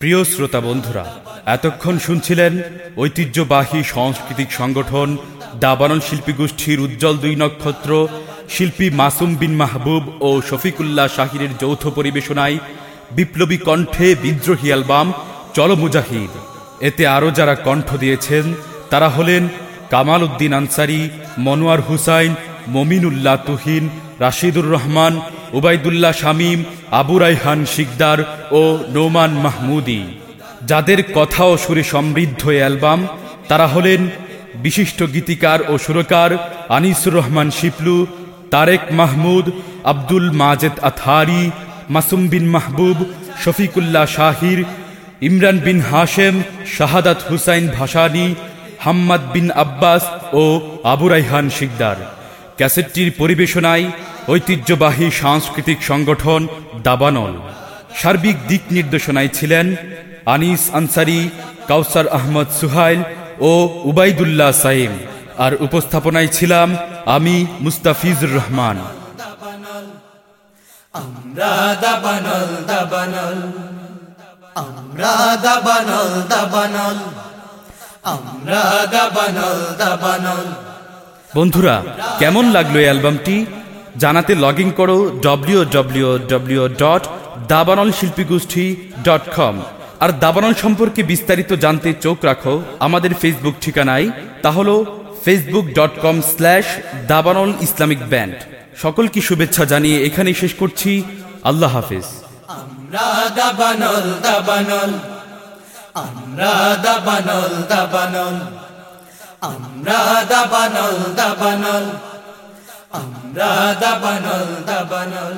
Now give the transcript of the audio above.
প্রিয় শ্রোতা বন্ধুরা, এতক্ষণ শুনছিলেন ঐতিহ্যবাহী সাংস্কৃতিক সংগঠন দাবানল শিল্পী গোষ্ঠীর উজ্জ্বল দুই নক্ষত্র, শিল্পী মাসুম বিন মাহবুব ও শফিকুল্লাহ শাহিরের যৌথ পরিবেশনায় বিপ্লবী কণ্ঠে বিদ্রোহী অ্যালবাম চল মুজাহিদ। এতে আরও যারা কণ্ঠ দিয়েছেন, তারা হলেন কামাল উদ্দিন আনসারি, মনোয়ার হুসাইন, মমিনুল্লাহ তুহিন, রাশিদুর রহমান উবাইদুল্লাহ শামীম, আবু রাইহান শিকদার ও নোমান মাহমুদি। যাদের কথা ও সুরে সমৃদ্ধ অ্যালবাম, তারা হলেন বিশিষ্ট গীতিকার ও সুরকার আনিসুর রহমান শিপলু, তারেক মাহমুদ, আব্দুল মাজেদ আথারি, মাসুম বিন মাহবুব, শফিকুল্লাহ শাহির, ইমরান বিন হাশেম, শাহাদাত হুসাইন ভাসানি, হাম্মাদ বিন আব্বাস ও আবু রাইহান শিকদার। ক্যাসেটটির পরিবেশনায় ঐতিহ্যবাহী সাংস্কৃতিক সংগঠন দাবানল। সার্বিক দিক নির্দেশনায় ছিলেন আনিস আনসারি, কাউসার আহমদ সুহাইল ও উবাইদুল্লাহ সাইম। আর উপস্থাপনায় ছিলাম আমি মুস্তাফিজুর রহমান। আমরা আমরা বন্ধুরা, কেমন লাগল এই অ্যালবামটি? জানাতে লগ ইন করো W W W dot Dabanol dot com আর দাবানল সম্পর্কে বিস্তারিত জানতে চোখ রাখো আমাদের ফেসবুক ঠিকানায়, তা হলো Facebook dot com slash Dabanol Islamic band সকলকে শুভেচ্ছা জানিয়ে এখানেই শেষ করছি। আল্লাহ হাফিজ। আমরা আমরা দাবানল দাবানল আমরা দাবানল দাবানল